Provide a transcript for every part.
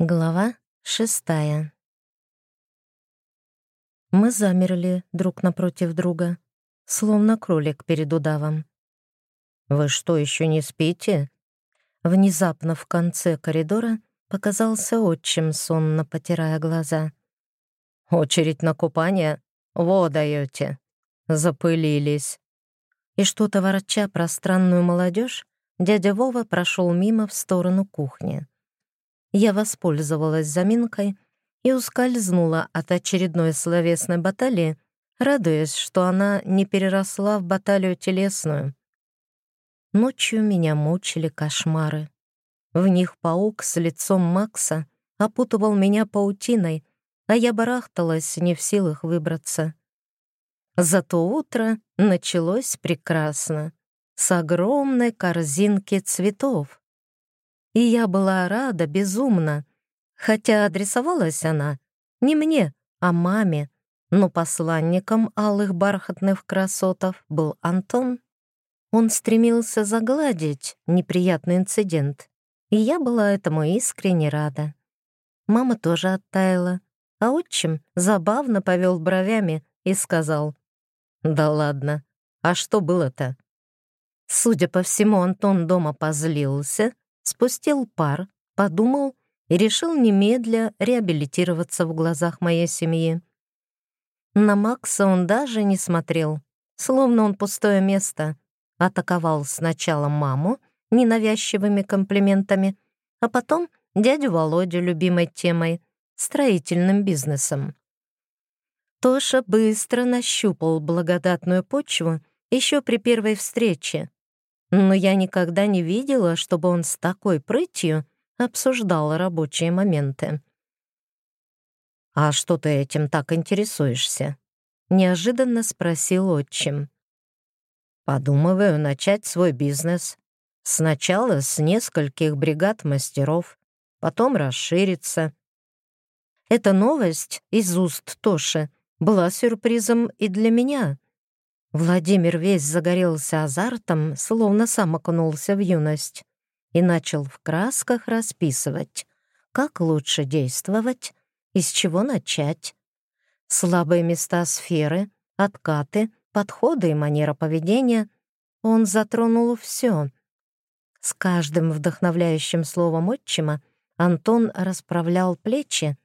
Глава шестая. Мы замерли друг напротив друга, словно кролик перед удавом. «Вы что, еще не спите?» Внезапно в конце коридора показался отчим, сонно потирая глаза. «Очередь на купание? Во даете!» Запылились. И что-то ворча про странную молодежь, дядя Вова прошел мимо в сторону кухни. Я воспользовалась заминкой и ускользнула от очередной словесной баталии, радуясь, что она не переросла в баталию телесную. Ночью меня мучили кошмары. В них паук с лицом Макса опутывал меня паутиной, а я барахталась, не в силах выбраться. Зато утро началось прекрасно, с огромной корзинки цветов. И я была рада безумно, хотя адресовалась она не мне, а маме, но посланником алых бархатных красотов был Антон. Он стремился загладить неприятный инцидент, и я была этому искренне рада. Мама тоже оттаяла, а отчим забавно повел бровями и сказал, «Да ладно, а что было-то?» Судя по всему, Антон дома позлился спустил пар, подумал и решил немедля реабилитироваться в глазах моей семьи. На Макса он даже не смотрел, словно он пустое место. Атаковал сначала маму ненавязчивыми комплиментами, а потом дядю Володю любимой темой — строительным бизнесом. Тоша быстро нащупал благодатную почву еще при первой встрече но я никогда не видела, чтобы он с такой прытью обсуждал рабочие моменты. «А что ты этим так интересуешься?» — неожиданно спросил отчим. «Подумываю начать свой бизнес. Сначала с нескольких бригад мастеров, потом расшириться». Эта новость из уст Тоши была сюрпризом и для меня — Владимир весь загорелся азартом, словно сам окунулся в юность, и начал в красках расписывать, как лучше действовать и с чего начать. Слабые места сферы, откаты, подходы и манера поведения — он затронул все. С каждым вдохновляющим словом отчима Антон расправлял плечи,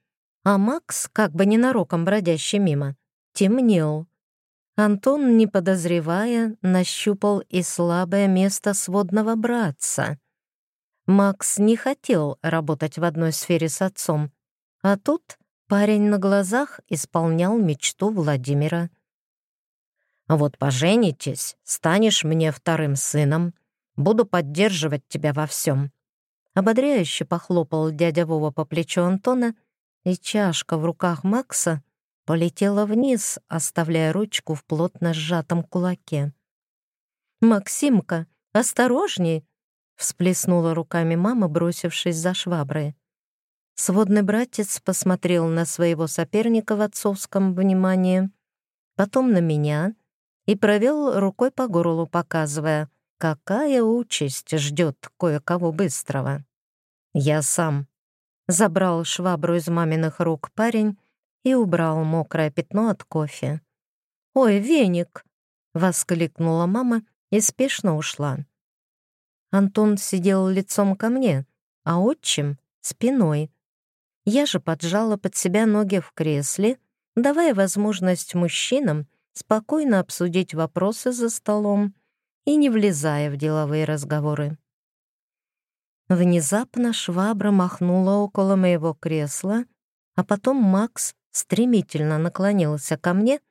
а Макс, как бы ненароком бродящий мимо, темнел. Антон, не подозревая, нащупал и слабое место сводного братца. Макс не хотел работать в одной сфере с отцом, а тут парень на глазах исполнял мечту Владимира. «Вот поженитесь, станешь мне вторым сыном, буду поддерживать тебя во всем». Ободряюще похлопал дядя Вова по плечу Антона, и чашка в руках Макса полетела вниз, оставляя ручку в плотно сжатом кулаке. «Максимка, осторожней!» — всплеснула руками мама, бросившись за шваброй. Сводный братец посмотрел на своего соперника в отцовском внимании, потом на меня и провел рукой по горлу, показывая, какая участь ждет кое-кого быстрого. «Я сам», — забрал швабру из маминых рук парень и убрал мокрое пятно от кофе. «Ой, веник!» — воскликнула мама и спешно ушла. Антон сидел лицом ко мне, а отчим — спиной. Я же поджала под себя ноги в кресле, давая возможность мужчинам спокойно обсудить вопросы за столом и не влезая в деловые разговоры. Внезапно швабра махнула около моего кресла, а потом Макс стремительно наклонился ко мне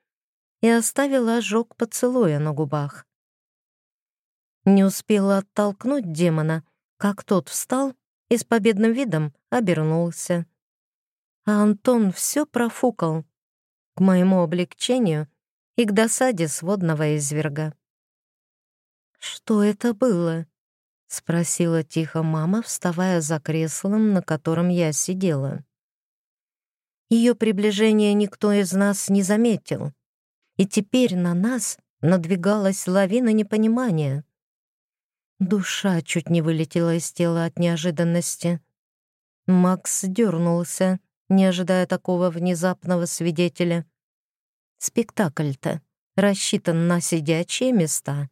и оставил ожог поцелуя на губах. Не успела оттолкнуть демона, как тот встал и с победным видом обернулся. А Антон все профукал, к моему облегчению и к досаде сводного изверга. «Что это было?» — спросила тихо мама, вставая за креслом, на котором я сидела. Ее приближение никто из нас не заметил. И теперь на нас надвигалась лавина непонимания. Душа чуть не вылетела из тела от неожиданности. Макс дернулся, не ожидая такого внезапного свидетеля. Спектакль-то рассчитан на сидячие места,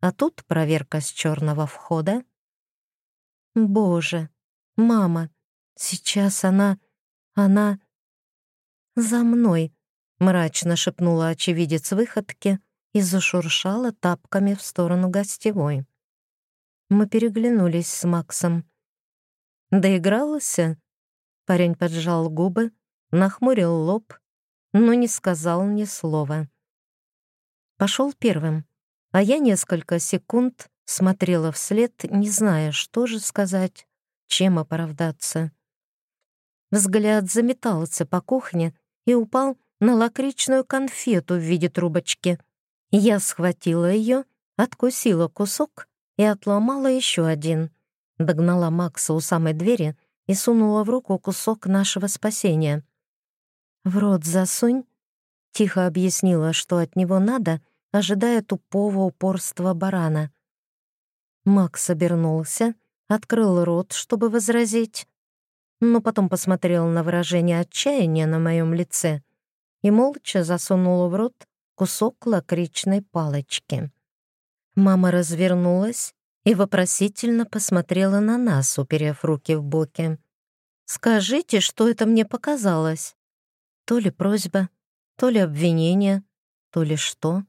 а тут проверка с черного входа. Боже, мама, сейчас она... она... за мной, мрачно шепнула очевидец выходки и зашуршала тапками в сторону гостевой. Мы переглянулись с Максом. «Доигрался?» Парень поджал губы, нахмурил лоб, но не сказал ни слова. Пошел первым, а я несколько секунд смотрела вслед, не зная, что же сказать, чем оправдаться. Взгляд заметался по кухне и упал на лакричную конфету в виде трубочки. Я схватила ее, откусила кусок и отломала еще один. Догнала Макса у самой двери и сунула в руку кусок нашего спасения. «В рот засунь», — тихо объяснила, что от него надо, ожидая тупого упорства барана. Макс обернулся, открыл рот, чтобы возразить, но потом посмотрел на выражение отчаяния на моем лице и молча засунул в рот кусок лакричной палочки. Мама развернулась и вопросительно посмотрела на нас, уперев руки в боки. «Скажите, что это мне показалось?» То ли просьба, то ли обвинение, то ли что.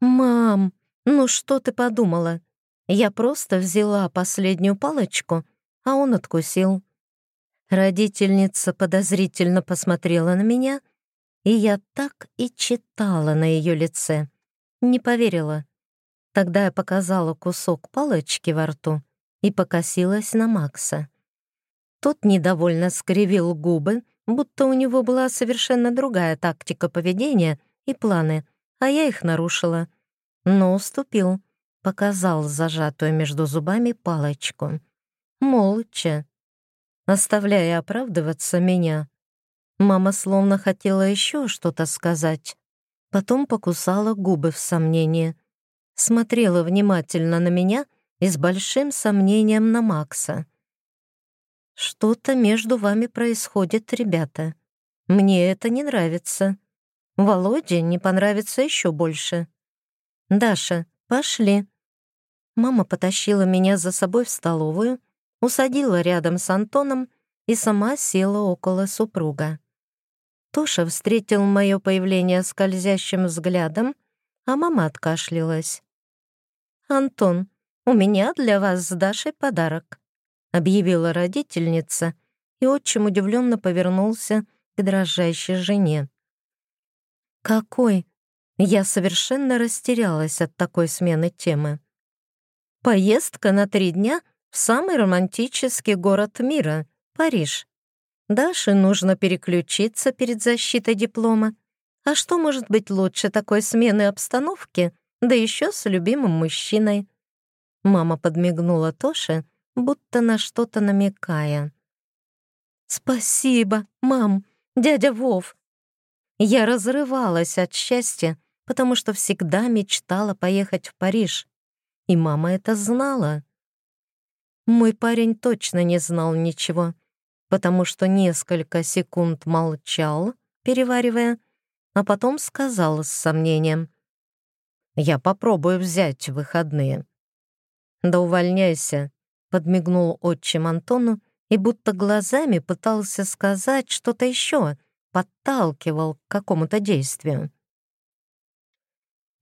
«Мам, ну что ты подумала? Я просто взяла последнюю палочку, а он откусил». Родительница подозрительно посмотрела на меня, и я так и читала на ее лице. Не поверила. Тогда я показала кусок палочки во рту и покосилась на Макса. Тот недовольно скривил губы, будто у него была совершенно другая тактика поведения и планы, а я их нарушила. Но уступил, показал зажатую между зубами палочку. Молча, оставляя оправдываться меня. Мама словно хотела еще что-то сказать. Потом покусала губы в сомнении смотрела внимательно на меня и с большим сомнением на Макса. «Что-то между вами происходит, ребята. Мне это не нравится. Володе не понравится еще больше. Даша, пошли». Мама потащила меня за собой в столовую, усадила рядом с Антоном и сама села около супруга. Тоша встретил мое появление скользящим взглядом, а мама откашлялась. «Антон, у меня для вас с Дашей подарок», — объявила родительница, и отчим удивленно повернулся к дрожащей жене. «Какой?» Я совершенно растерялась от такой смены темы. «Поездка на три дня в самый романтический город мира — Париж. Даше нужно переключиться перед защитой диплома. А что может быть лучше такой смены обстановки да еще с любимым мужчиной. Мама подмигнула Тоше, будто на что-то намекая. «Спасибо, мам, дядя Вов!» Я разрывалась от счастья, потому что всегда мечтала поехать в Париж. И мама это знала. Мой парень точно не знал ничего, потому что несколько секунд молчал, переваривая, а потом сказал с сомнением. Я попробую взять выходные». «Да увольняйся», — подмигнул отчим Антону и будто глазами пытался сказать что-то еще, подталкивал к какому-то действию.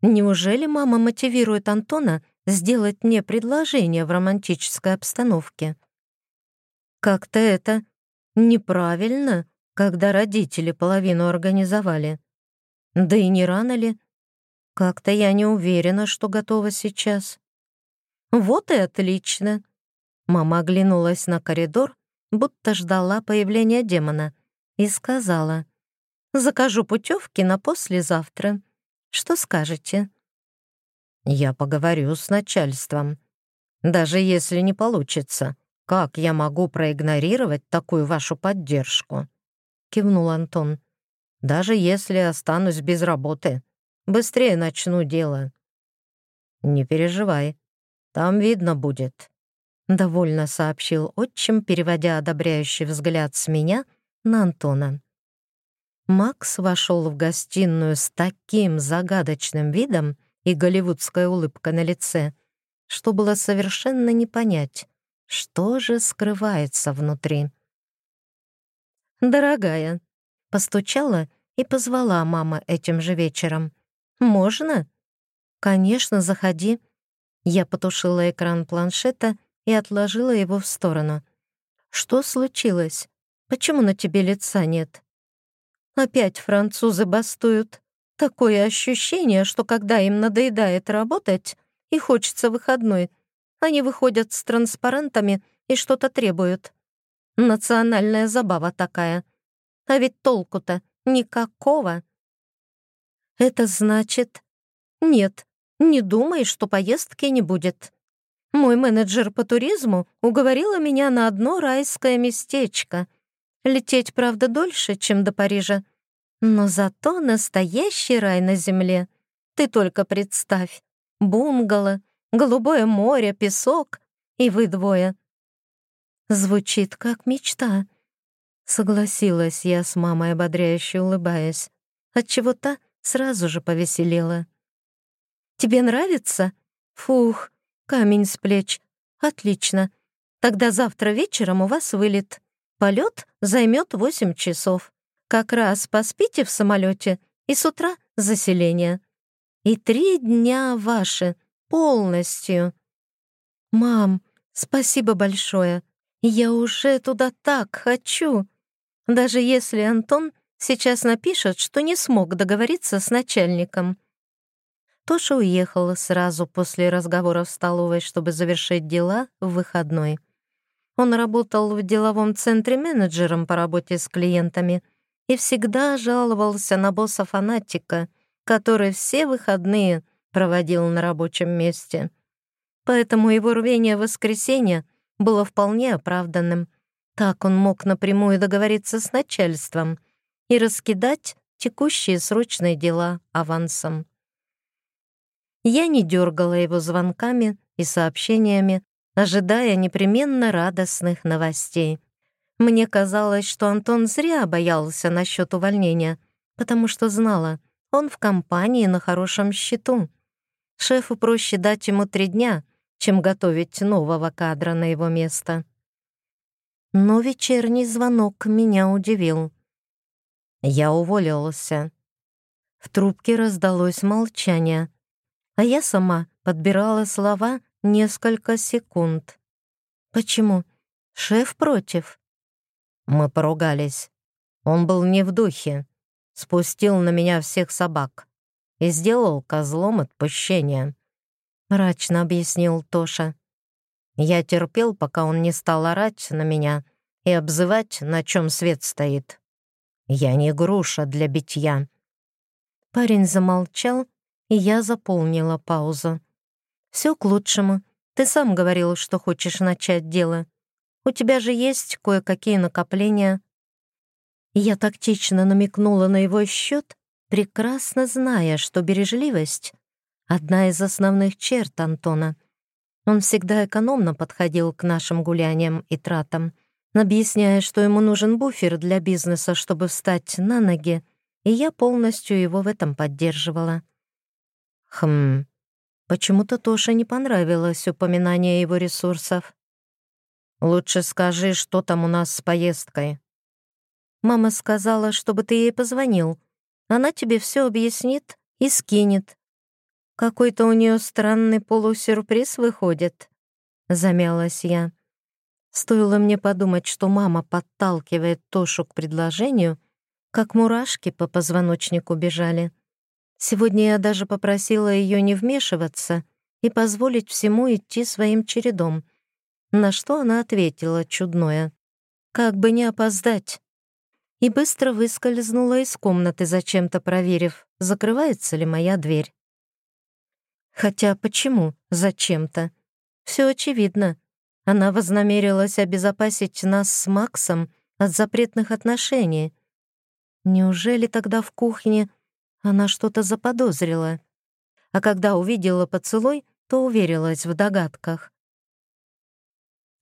Неужели мама мотивирует Антона сделать мне предложение в романтической обстановке? Как-то это неправильно, когда родители половину организовали. Да и не рано ли? Как-то я не уверена, что готова сейчас. Вот и отлично. Мама оглянулась на коридор, будто ждала появления демона, и сказала, «Закажу путевки на послезавтра. Что скажете?» «Я поговорю с начальством. Даже если не получится, как я могу проигнорировать такую вашу поддержку?» — кивнул Антон. «Даже если останусь без работы, Быстрее начну дело». «Не переживай, там видно будет. — довольно сообщил отчим, переводя одобряющий взгляд с меня на Антона. Макс вошел в гостиную с таким загадочным видом и голливудской улыбкой на лице, что было совершенно не понять, что же скрывается внутри. «Дорогая», — постучала и позвала мама этим же вечером. «Можно?» «Конечно, заходи». Я потушила экран планшета и отложила его в сторону. «Что случилось? Почему на тебе лица нет?» «Опять французы бастуют. Такое ощущение, что когда им надоедает работать и хочется выходной, они выходят с транспарантами и что-то требуют. Национальная забава такая. А ведь толку-то никакого. Это значит... Нет, не думай, что поездки не будет. Мой менеджер по туризму уговорила меня на одно райское местечко. Лететь, правда, дольше, чем до Парижа. Но зато настоящий рай на земле. Ты только представь. Бунгало, голубое море, песок и вы двое. Звучит как мечта. Согласилась я с мамой, ободряюще улыбаясь. Отчего та сразу же повеселела. «Тебе нравится? Фух, камень с плеч. Отлично. Тогда завтра вечером у вас вылет. Полет займет восемь часов. Как раз поспите в самолете и с утра заселение. И три дня ваши, полностью. Мам, спасибо большое. Я уже туда так хочу. Даже если Антон сейчас напишет, что не смог договориться с начальником. Тоша уехала сразу после разговора в столовой, чтобы завершить дела в выходной. Он работал в деловом центре менеджером по работе с клиентами и всегда жаловался на босса-фанатика, который все выходные проводил на рабочем месте. Поэтому его рвение в воскресенье было вполне оправданным — так он мог напрямую договориться с начальством и раскидать текущие срочные дела авансом. Я не дергала его звонками и сообщениями, ожидая непременно радостных новостей. Мне казалось, что Антон зря боялся насчет увольнения, потому что знала, он в компании на хорошем счету. Шефу проще дать ему три дня, чем готовить нового кадра на его место. Но вечерний звонок меня удивил. Я уволился. В трубке раздалось молчание, а я сама подбирала слова несколько секунд. «Почему? Шеф против?» Мы поругались. Он был не в духе, спустил на меня всех собак и сделал козлом отпущения. Мрачно объяснил Тоша. Я терпел, пока он не стал орать на меня и обзывать, на чем свет стоит. Я не груша для битья. Парень замолчал, и я заполнила паузу. Все к лучшему. Ты сам говорил, что хочешь начать дело. У тебя же есть кое-какие накопления. Я тактично намекнула на его счет, прекрасно зная, что бережливость — одна из основных черт Антона — он всегда экономно подходил к нашим гуляниям и тратам, объясняя, что ему нужен буфер для бизнеса, чтобы встать на ноги, и я полностью его в этом поддерживала. Хм, почему-то Тоше не понравилось упоминание его ресурсов. «Лучше скажи, что там у нас с поездкой». «Мама сказала, чтобы ты ей позвонил. Она тебе все объяснит и скинет. Какой-то у нее странный полусюрприз выходит. Замялась я. Стоило мне подумать, что мама подталкивает Тошу к предложению, как мурашки по позвоночнику бежали. Сегодня я даже попросила ее не вмешиваться и позволить всему идти своим чередом, на что она ответила чудное. «Как бы не опоздать!» И быстро выскользнула из комнаты, зачем-то проверив, закрывается ли моя дверь. Хотя почему? Зачем-то? Все очевидно. Она вознамерилась обезопасить нас с Максом от запретных отношений. Неужели тогда в кухне она что-то заподозрила? А когда увидела поцелуй, то уверилась в догадках.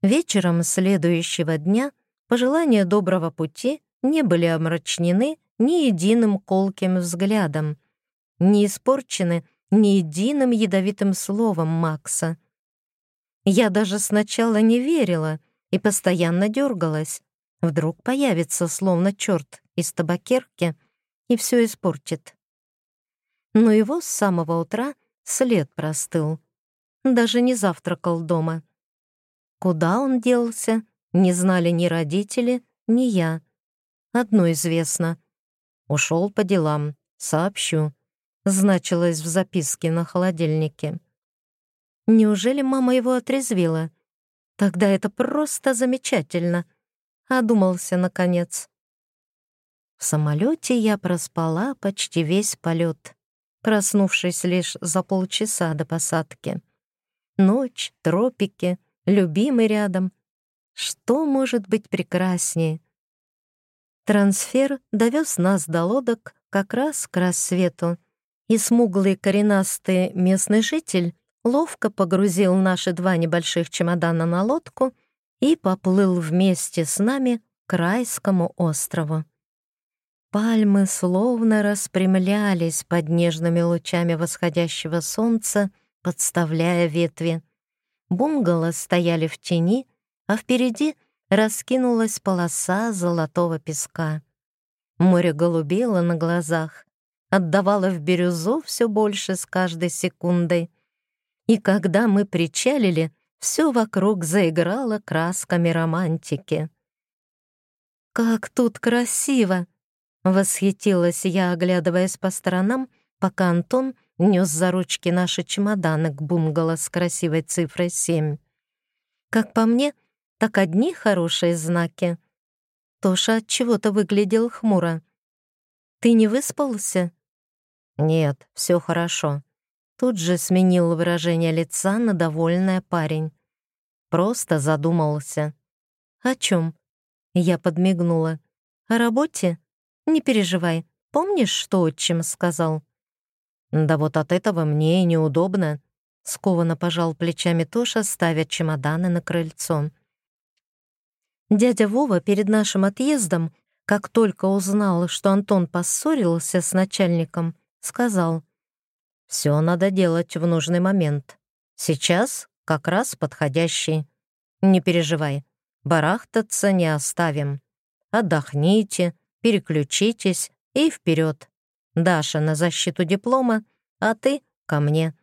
Вечером следующего дня пожелания доброго пути не были омрачнены ни единым колким взглядом, не испорчены ни единым ядовитым словом Макса. Я даже сначала не верила и постоянно дергалась. Вдруг появится, словно черт из табакерки, и все испортит. Но его с самого утра след простыл. Даже не завтракал дома. Куда он делся, не знали ни родители, ни я. Одно известно. Ушел по делам, сообщу. Значилось в записке на холодильнике. Неужели мама его отрезвила? Тогда это просто замечательно. Одумался, наконец. В самолете я проспала почти весь полет, проснувшись лишь за полчаса до посадки. Ночь, тропики, любимый рядом. Что может быть прекраснее? Трансфер довез нас до лодок как раз к рассвету, и смуглый коренастый местный житель ловко погрузил наши два небольших чемодана на лодку и поплыл вместе с нами к райскому острову. Пальмы словно распрямлялись под нежными лучами восходящего солнца, подставляя ветви. Бунгало стояли в тени, а впереди раскинулась полоса золотого песка. Море голубело на глазах, отдавало в бирюзу все больше с каждой секундой. И когда мы причалили, все вокруг заиграло красками романтики. «Как тут красиво!» — восхитилась я, оглядываясь по сторонам, пока Антон нес за ручки наши чемоданы к бунгало с красивой цифрой семь. Как по мне, так одни хорошие знаки. Тоша от чего-то выглядел хмуро. «Ты не выспался?» «Нет, все хорошо». Тут же сменил выражение лица на довольное парень. Просто задумался. «О чем? Я подмигнула. «О работе? Не переживай. Помнишь, что отчим сказал?» «Да вот от этого мне и неудобно», — скованно пожал плечами Тоша, ставя чемоданы на крыльцо. Дядя Вова перед нашим отъездом, как только узнал, что Антон поссорился с начальником, сказал, «Все надо делать в нужный момент. Сейчас как раз подходящий. Не переживай, барахтаться не оставим. Отдохните, переключитесь и вперед. Даша на защиту диплома, а ты ко мне.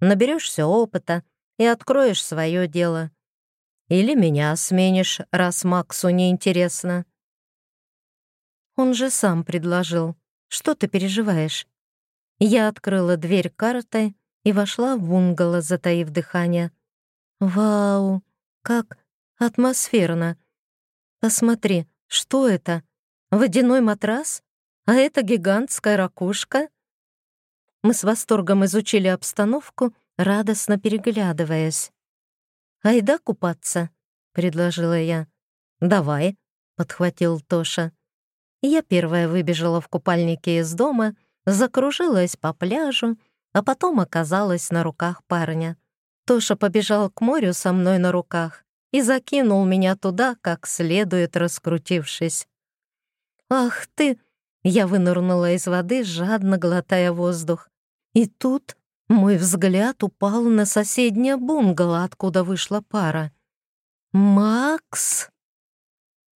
Наберешься опыта и откроешь свое дело. Или меня сменишь, раз Максу неинтересно. Он же сам предложил. Что ты переживаешь? Я открыла дверь картой и вошла в бунгало, затаив дыхание. Вау, как атмосферно. Посмотри, что это? Водяной матрас? А это гигантская ракушка? Мы с восторгом изучили обстановку, радостно переглядываясь. «Айда купаться», — предложила я. «Давай», — подхватил Тоша. Я первая выбежала в купальнике из дома, закружилась по пляжу, а потом оказалась на руках парня. Тоша побежал к морю со мной на руках и закинул меня туда, как следует раскрутившись. «Ах ты!» Я вынырнула из воды, жадно глотая воздух. И тут мой взгляд упал на соседнее бунгало, откуда вышла пара. «Макс!»